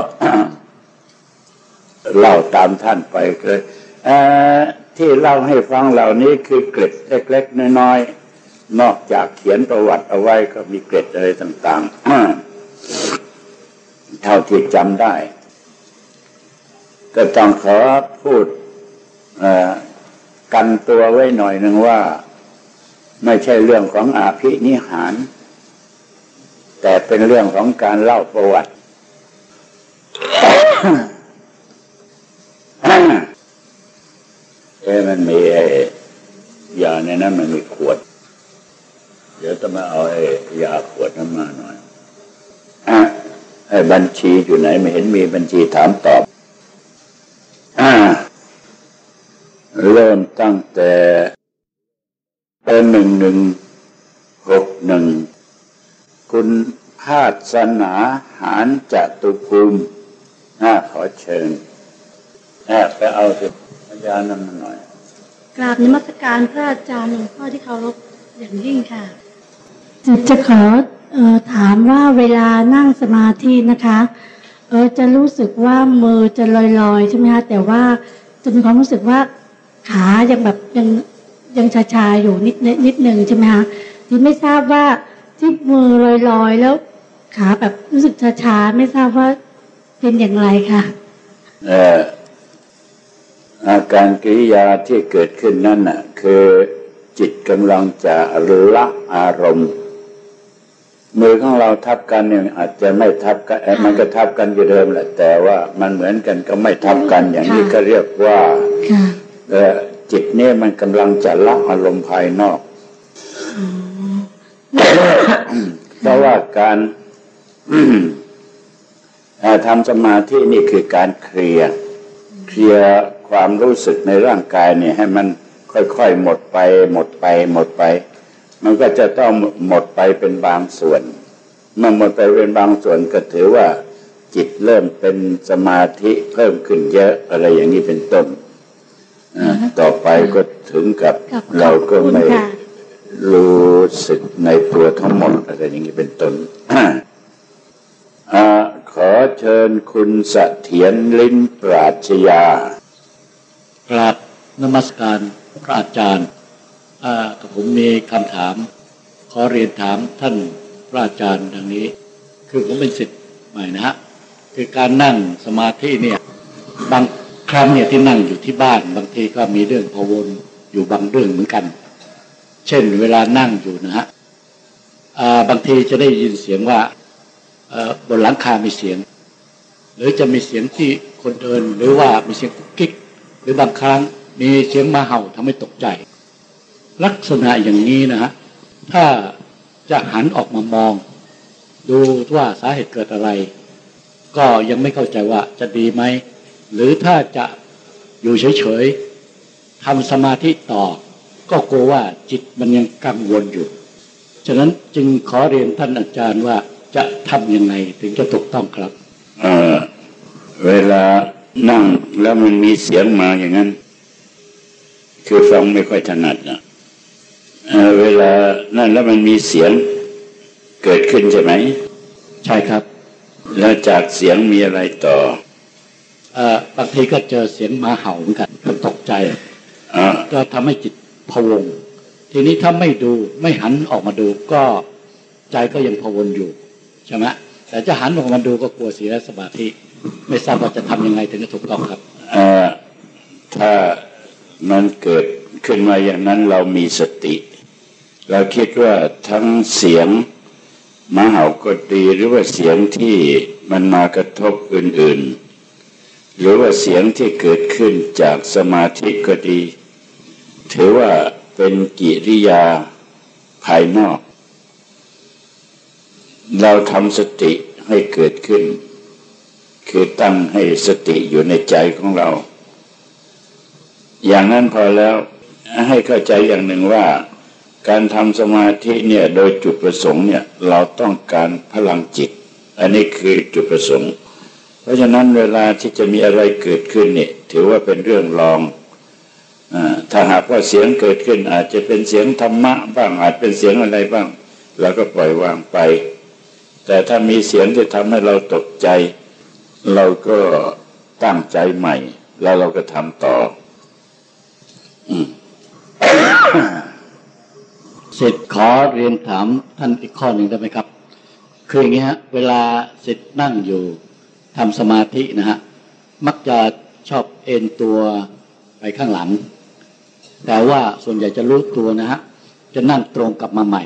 เล่าตามท่านไปเลยที่เล่าให้ฟังเหล่านี้คือเกร็ดเล็กๆน้อยๆนอกจากเขียนประวัติเอาไว้ก็มีเกร็ดอะไรต่างๆเท่าที่จำได้ ก็ต้องขอพูด กันตัวไว้หน่อยหนึ่งว่า ไม่ใช่เรื่องของอาภินิหาร แต่เป็นเรื่องของการเล่าประวัติ เอ้มันมีไอ้ยาในนั้นมันมีขวด เดี๋ยวต้องมาเอาไอ้ยาขวดนั้นมาหน่อยไอ้บัญชีอยู่ไหนไม่เห็นมีบัญชีถามตอบ เริ่มตั้งแต่เบอร์หนึ่งหนึ่งหกหนึ่งคุณพาสนาหารจตุภูมิน่าขอเชิญแอบไปเอาสิพยานนั้นมาหน่อย กราบนมัสการพระอาจารย์หลวงพ่อที่เคารพอย่างยิ่งค่ะจะจะขอเออถามว่าเวลานั่งสมาธินะคะเออจะรู้สึกว่ามือจะลอยๆใช่ไหมคะแต่ว่าจะมีความรู้สึกว่า ขายังแบบยังยังชาๆอยู่นิดนิดนิดหนึ่งใช่ไหมคะที่ไม่ทราบว่าที่มือลอยๆแล้ว ขาแบบรู้สึกชาๆไม่ทราบว่าเป็นอย่างไรค่ะเอ่ออาการกิริยาที่เกิดขึ้นนั่นน่ะ คือจิตกำลังจะละอารมณ์ มือของเราทับกันเนี่ยอาจจะไม่ทับกันเอ่อมันก็ทับกันอยู่เดิมแหละแต่ว่ามันเหมือนกันก็ไม่ทับกันอย่างนี้ค่ะก็เรียกว่าค่ะเอ่อ จิตเนี่ยมันกำลังจะละอารมณ์ภายนอก เพราะว่าการเอ่อทำสมาธินี่คือการเคลียร์เคลียร์ความรู้สึกในร่างกายเนี่ย ให้มันค่อยๆหมดไป หมดไป หมดไป มันก็จะต้องหมดไปเป็นบางส่วน เมื่อหมดไปเป็นบางส่วนก็ถือว่าจิตเริ่มเป็นสมาธิเพิ่มขึ้นเยอะอะไรอย่างนี้เป็นต้นอ่า ต่อไปก็ถึงกับกับเราก็ขอบคุณไม่ค่ะรู้สึกในตัวทั้งหมดอะไรอย่างนี้เป็นต้นอาขอเชิญคุณเสถียรลิ้นปราชญากราบนมัสการพระอาจารย์อ่ากับผมมีคำถาม ขอเรียนถามท่านพระอาจารย์ดังนี้ คือผมเป็นสิทธิ์ใหม่นะฮะคือการนั่งสมาธิเนี่ยบาง ครั้งเนี่ยที่นั่งอยู่ที่บ้านบางทีก็มีเรื่องพะวนอยู่บางเรื่องเหมือนกัน เช่นเวลานั่งอยู่นะฮะบางทีจะได้ยินเสียงว่าบนหลังคามีเสียง หรือจะมีเสียงที่คนเดินหรือว่ามีเสียงกุ๊กกิ๊กหรือบางครั้งมีเสียงมาเห่าทำให้ตกใจ ลักษณะอย่างนี้นะฮะถ้าจะหันออกมามอง ดูว่าสาเหตุเกิดอะไร ก็ยังไม่เข้าใจว่าจะดีไหม หรือถ้าจะอยู่เฉยๆทำสมาธิต่อ ก็กลัวว่าจิตมันยังกังวลอยู่ ฉะนั้นจึงขอเรียนท่านอาจารย์ว่าจะทำยังไงถึงจะถูกต้องครับเอ่อเวลานั่งแล้วมันมีเสียงมาอย่างนั้น คือฟังไม่ค่อยถนัดนะเอ่อเวลานั่นแล้วมันมีเสียงเกิดขึ้นใช่ไหม ใช่ครับ แล้วจากเสียงมีอะไรต่อเอ่อ บางทีก็เจอเสียงหมาเห่าเหมือนกันมันตกใจก็ทำให้จิตพวง ทีนี้ถ้าไม่ดูไม่หันออกมาดูก็ใจก็ยังพวงอยู่ใช่ไหมแต่จะหันออกมาดูก็กลัวเสียสมาธิ ไม่ทราบว่าจะทำยังไงถึงจะถูกต้องครับถ้ามันเกิดขึ้นมาอย่างนั้นเรามีสติ เราคิดว่าทั้งเสียงมาเห่าก็ดีหรือว่าเสียงที่มันมากระทบอื่นๆ หรือว่าเสียงที่เกิดขึ้นจากสมาธิก็ดี ถือว่าเป็นกิริยาภายนอก เราทำสติให้เกิดขึ้น คือตั้งให้สติอยู่ในใจของเรา อย่างนั้นพอแล้วให้เข้าใจอย่างหนึ่งว่า การทำสมาธิเนี่ยโดยจุดประสงค์เนี่ยเราต้องการพลังจิต อันนี้คือจุดประสงค์ เพราะฉะนั้นเวลาที่จะมีอะไรเกิดขึ้นเนี่ยถือว่าเป็นเรื่องรองอถ้าหากว่าเสียงเกิดขึ้น อาจจะเป็นเสียงธรรมะบ้างอาจเป็นเสียงอะไรบ้างเราก็ปล่อยวางไป แต่ถ้ามีเสียงที่ทำให้เราตกใจ เราก็ตั้งใจใหม่ แล้วเราก็ทำต่อเสร็จขอเรียนถามท่านอีกข้อหนึ่งได้ไหมครับ คืออย่างนี้ฮะ เวลาเสร็จนั่งอยู่ ทำสมาธินะฮะมักจะชอบเอ็นตัวไปข้างหลัง แต่ว่าส่วนใหญ่จะรู้ตัวนะฮะจะนั่งตรงกลับมาใหม่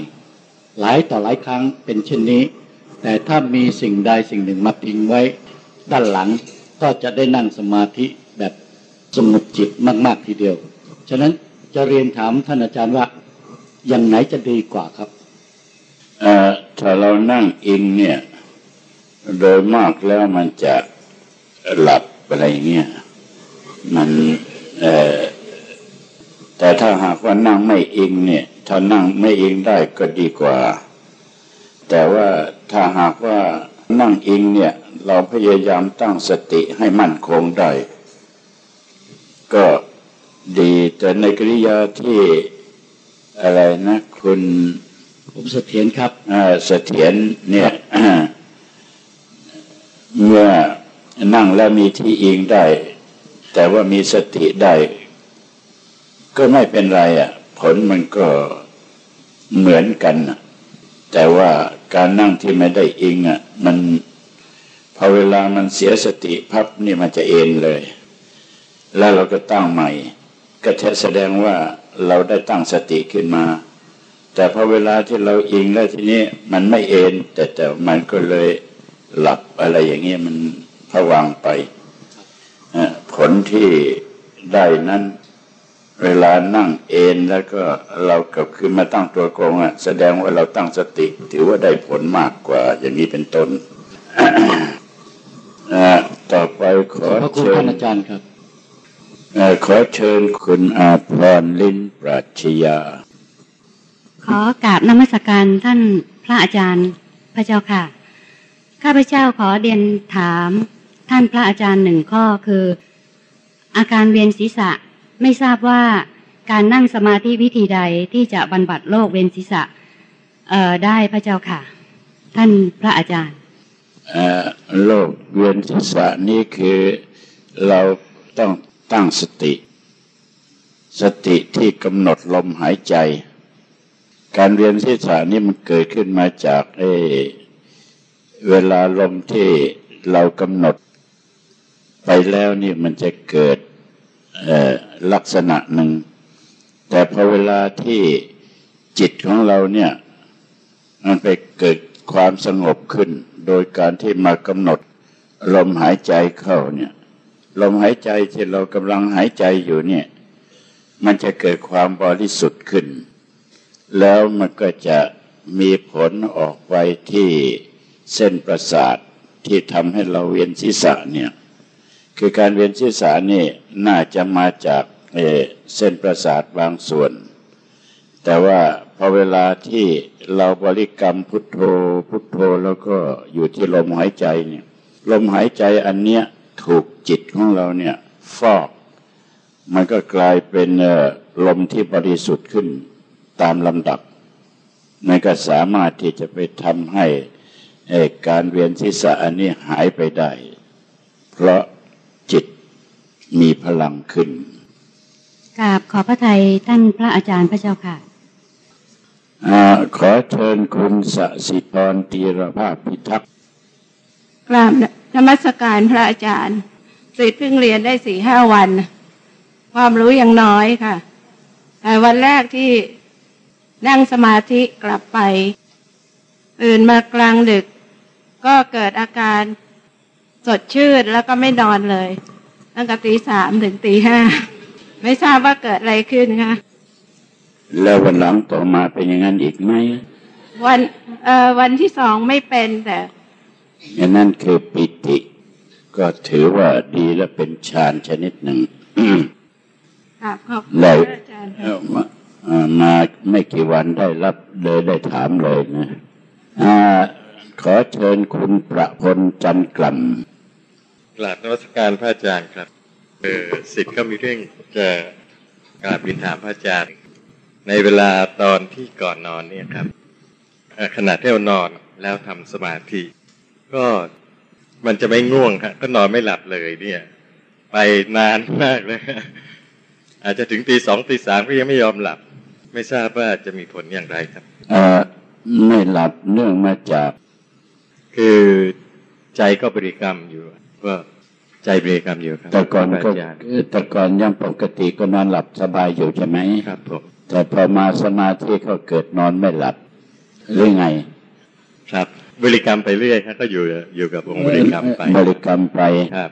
หลายต่อหลายครั้งเป็นเช่นนี้ แต่ถ้ามีสิ่งใดสิ่งหนึ่งมาพิงไว้ด้านหลัง ก็จะได้นั่งสมาธิแบบสงบจิตมากๆทีเดียว ฉะนั้นจะเรียนถามท่านอาจารย์ว่าอย่างไหนจะดีกว่าครับเอ่อถ้าเรานั่งเองเนี่ย โดยมากแล้วมันจะหลับอะไรเงี้ยมันเอ่อแต่ถ้าหากว่านั่งไม่เองเนี่ย ถ้านั่งไม่เองได้ก็ดีกว่า แต่ว่าถ้าหากว่านั่งเองเนี่ย เราพยายามตั้งสติให้มั่นคงได้ ก็ดีแต่ในกริยาที่อะไรนะ คุณ ผมเสถียรครับอ่าเสถียรเนี่ย เมื่อนั่งแล้วมีที่อิงได้ แต่ว่ามีสติได้ ก็ไม่เป็นไรอะ ผลมันก็เหมือนกันน่ะแต่ว่าการนั่งที่ไม่ได้อิงอะ มันพอเวลามันเสียสติพับนี่มันจะเอ็นเลย แล้วเราก็ตั้งใหม่ ก็แสดงว่าเราได้ตั้งสติขึ้นมา แต่พอเวลาที่เราอิงแล้วทีนี้มันไม่เอ็นแต่แต่มันก็เลย หลับอะไรอย่างเงี้ยมันผวังไปเอ่อผลที่ได้นั้น เวลานั่งเอ็นแล้วก็เรากลับขึ้นมาตั้งตัวกรงอะแสดงว่าเราตั้งสติ ถือว่าได้ผลมากกว่า อย่างนี้เป็นต้นอ่าต่อไปขอขอบคุณเชิญท่านอาจารย์ครับเอ่อขอเชิญคุณอาพรลินปราชญาขอกราบนมัสการท่านพระอาจารย์พระเจ้าค่ะ ข้าพเจ้าขอเรียนถาม ท่านพระอาจารย์หนึ่งข้อคือ อาการเวียนศีรษะไม่ทราบว่าการนั่งสมาธิวิธีใดที่จะบรรบัดโรคเวียนศีรษะได้พระเจ้าค่ะ ท่านพระอาจารย์โรคเวียนศีรษะนี่คือเราต้องตั้งสติ สติที่กำหนดลมหายใจ การเวียนศีรษะนี่มันเกิดขึ้นมาจากเอ เวลาลมที่เรากำหนด ไปแล้วนี่มันจะเกิดลักษณะหนึ่ง แต่พอเวลาที่จิตของเราเนี่ย มันไปเกิดความสงบขึ้น โดยการที่มากำหนด ลมหายใจเข้าเนี่ย ลมหายใจที่เรากำลังหายใจอยู่เนี่ย มันจะเกิดความบริสุทธิ์ขึ้น แล้วมันก็จะมีผลออกไปที่ เส้นประสาทที่ทำให้เราเวียนศีรษะเนี่ยคือการเวียนศีรษะนี่น่าจะมาจากเเส้นประสาทบางส่วน แต่ว่าพอเวลาที่เราบริกรรมพุทโธพุทโธแล้วก็อยู่ที่ลมหายใจเนี่ยลมหายใจอันเนี้ยถูกจิตของเราเนี่ยฟอกมันก็กลายเป็นลมที่บริสุทธิ์ขึ้นตามลำดับมันก็สามารถที่จะไปทำให้ เอ่อการเวียนศีรษะอันนี้หายไปได้ เพราะจิตมีพลังขึ้นกราบขอพระทัยท่านพระอาจารย์พระเจ้าค่ะอาขอเชิญคุณสสิธรตีรภาพพิทักษ์กราบนมัสการพระอาจารย์สิทธิ์เพิ่งเรียนได้สี่ห้าวัน ความรู้ยังน้อยค่ะแต่วันแรกที่นั่งสมาธิกลับไปตื่นมากลางดึก ก็เกิดอาการสดชื่นแล้วก็ไม่นอนเลย ตั้งแต่ตีสามถึงตีห้าไม่ทราบว่าเกิดอะไรขึ้นคะแล้ววันหลังต่อมาเป็นอย่างนั้นอีกไหมวันเอ่อวันที่สองไม่เป็นแต่อย่างนั้นคือปิติ ก็ถือว่าดีและเป็นฌานชนิดหนึ่งครับขอบคุณแล้วพระอาจารย์ค่ะเอ่อมาเอ่อมาไม่กี่วันได้รับเลยได้ถามเลยนะอา ขอเชิญคุณประพลจันทร์กล่ำกราบนวัตการพระอาจารย์ครับเออสิทธิ์ก็มีเรื่องจะกราบบินถามพระอาจารย์ ในเวลาตอนที่ก่อนนอนเนี่ยครับเอ่อขณะที่เรานอนแล้วทำสมาธิก็มันจะไม่ง่วงครับก็นอนไม่หลับเลยเนี่ย ไปนานมากเลยอาจจะถึงตีสองตีสามก็ยังไม่ยอมหลับ ไม่ทราบว่าจะมีผลอย่างไรครับเอ่อไม่หลับเนื่องมาจาก คือใจก็บริกรรมอยู่ว่าใจบริกรรมอยู่ครับแต่ก่อนพระก็อาจารย์แต่ก่อนยังปกติก็นอนหลับสบายอยู่ใช่ไหมครับผมแต่พอมาสมาธิเขาเกิดนอนไม่หลับหรือไง ครับ บริกรรมไปเรื่อยครับก็อยู่อยู่กับองค์บริกรรมไปบริกรรมไปครับ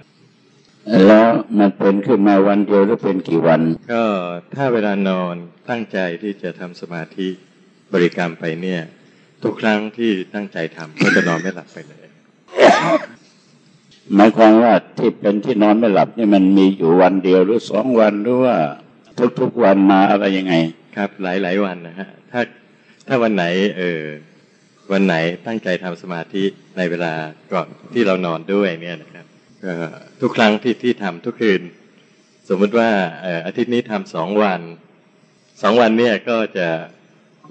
แล้วมันเป็นขึ้นมาวันเดียวหรือเป็นกี่วัน ก็ถ้าเวลานอนตั้งใจที่จะทำสมาธิบริกรรมไปเนี่ย ทุกครั้งที่ตั้งใจทำก็จะนอนไม่หลับไปเลย หมายความว่าที่เป็นที่นอนไม่หลับนี่มันมีอยู่วันเดียวหรือสองวันหรือว่า ทุกๆวันมาอะไรยังไง ครับ หลายหลายวันนะฮะถ้าถ้าวันไหน เออวันไหนตั้งใจทำสมาธิในเวลาก่อนที่เรานอนด้วยเนี่ยนะครับก็ทุกครั้งที่ที่ทำทุกคืน สมมุติว่าเอออาทิตย์นี้ทำสองวันสองวันเนี่ยก็จะ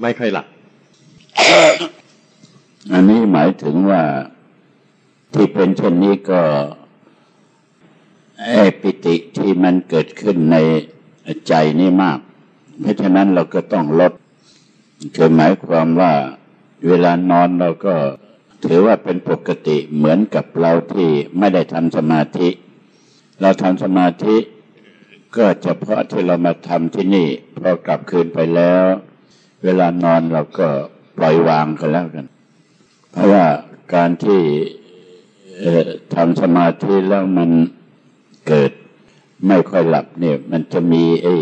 ไม่ค่อยหลับ อันนี้หมายถึงว่าที่เป็นเช่นนี้ก็ไอปิติที่มันเกิดขึ้นในใจนี่มาก เพราะฉะนั้นเราก็ต้องลดคือหมายความว่าเวลานอนเราก็ถือว่าเป็นปกติเหมือนกับเราที่ไม่ได้ทำสมาธิ เราทำสมาธิก็เฉพาะที่เรามาทำที่นี่พอกลับคืนไปแล้ว เวลานอนเราก็ ปล่อยวางกันแล้วกัน เพราะว่าการที่ทำสมาธิแล้วมันเกิดไม่ค่อยหลับเนี่ย มันจะมีไอ้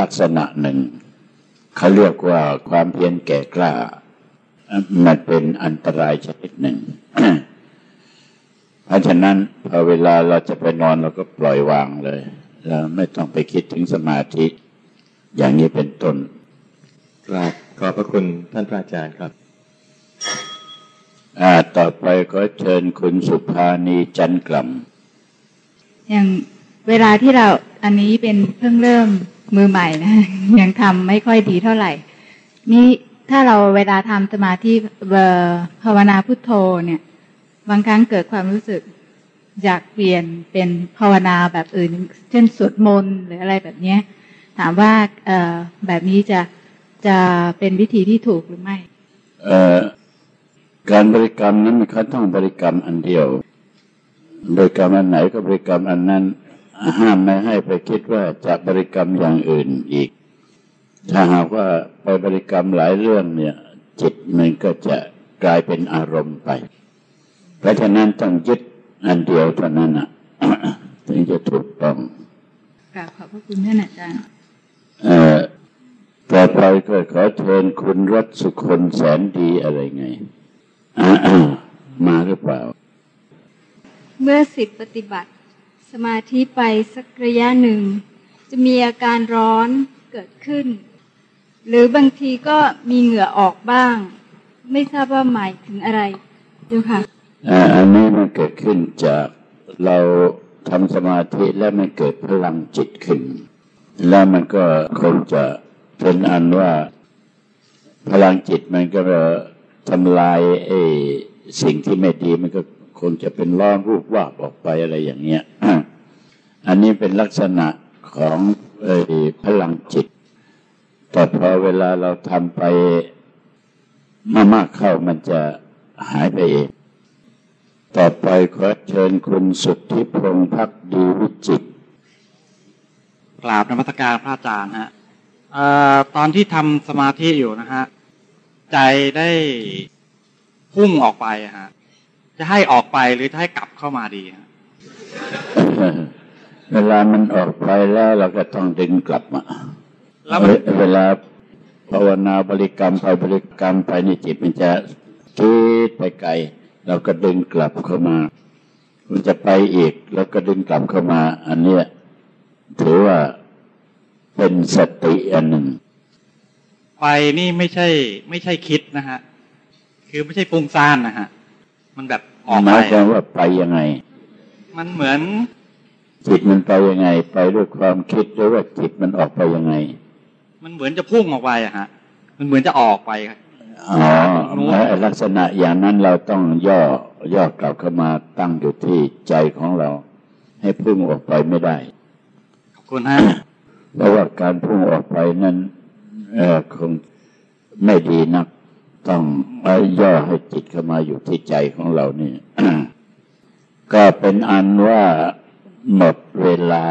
ลักษณะหนึ่ง เขาเรียกว่าความเพียรแก่กล้า มันเป็นอันตรายชนิดหนึ่ง เพราะฉะนั้นพอเวลาเราจะไปนอนเราก็ปล่อยวางเลยเราไม่ต้องไปคิดถึงสมาธิ อย่างนี้เป็นต้นกราบ ขอบพระคุณท่านพระอาจารย์ครับ อ่า ต่อไปก็เชิญคุณสุภานีจันกล่ำอย่างเวลาที่เราอันนี้เป็นเพิ่งเริ่มมือใหม่นะ ยังทำไม่ค่อยดีเท่าไหร่ นี่ถ้าเราเวลาทำสมาธิเอ่อภาวนาพุทโธเนี่ย บางครั้งเกิดความรู้สึกอยากเปลี่ยนเป็นภาวนาแบบอื่น เช่นสวดมนต์หรืออะไรแบบเนี้ยถามว่าเอ่อแบบนี้จะ จะเป็นวิธีที่ถูกหรือไม่ เอ่อ การบริกรรมนั้นเขาต้องบริกรรมอันเดียว บริกรรมอันไหนก็บริกรรมอันนั้นห้ามไม่ให้ไปคิดว่าจะบริกรรมอย่างอื่นอีก ถ้าหากว่าไปบริกรรมหลายเรื่องเนี่ย จิตมันก็จะกลายเป็นอารมณ์ไป เพราะฉะนั้นต้องยึดอันเดียวเท่านั้นอะถึงจะถูกต้องกราบขอบพระคุณท่านอาจารย์เอ่อ ต่อไปก็ขอเชิญคุณรัตสุคนแสนดีอะไรไงอ่าๆมาหรือเปล่า เมื่อสิทธิปฏิบัติ สมาธิไปสักระยะหนึ่ง จะมีอาการร้อนเกิดขึ้น หรือบางทีก็มีเหงื่อออกบ้าง ไม่ทราบว่าหมายถึงอะไรเดี๋ยวค่ะอ่าอันนี้มันเกิดขึ้นจากเราทำสมาธิแล้วมันเกิดพลังจิตขึ้น แล้วมันก็คงจะ เป็นอันว่าพลังจิตมันก็ทำลายไอ้สิ่งที่ไม่ดีมันก็คงจะเป็นร้อนรูปวาบออกไปอะไรอย่างเงี้ย อันนี้เป็นลักษณะของไอ้พลังจิต แต่พอเวลาเราทำไปมากๆเข้ามันจะหายไปเอง ต่อไปขอเชิญคุณสุทธิพงษ์พักดีวิจิตกราบนมัสการพระอาจารย์ฮะ เอ่อตอนที่ทำสมาธิอยู่นะฮะใจได้พุ่งออกไปอะฮะ จะให้ออกไปหรือจะให้กลับเข้ามาดีฮะเวลามันออกไปแล้วเราก็ต้องดึงกลับมาแล้วมันเวลาภาวนาบริกรรมไปบริกรรมไปนี่จิตมันจะคิดไปไกลเราก็ดึงกลับเข้ามา มันจะไปอีก แล้วก็ดึงกลับเข้ามา อันเนี้ยถือว่า เป็นสติอันหนึ่ง ไปนี่ไม่ใช่ ไม่ใช่คิดนะฮะ คือไม่ใช่ฟุ้งซ่านนะฮะ มันแบบออกหไปมายความว่าไปยังไง มันเหมือน จิตมันไปยังไง ไปด้วยความคิดหรือว่าจิตมันออกไปยังไง มันเหมือนจะพุ่งออกไปอะฮะ มันเหมือนจะออกไปครับอ๋อไอ้ลักษณะอย่างนั้นเราต้องย่อย่อกลับเข้ามาตั้งอยู่ที่ใจของเรา ให้พุ่งออกไปไม่ได้ ขอบคุณฮะ แล้ว่าการพุ่งออกไปนั้นคงไม่ดีนัก ต้องอย่อให้จิตเข้ามาอยู่ที่ใจของเรานี่ก็เป็นอันว่าหมดเวลา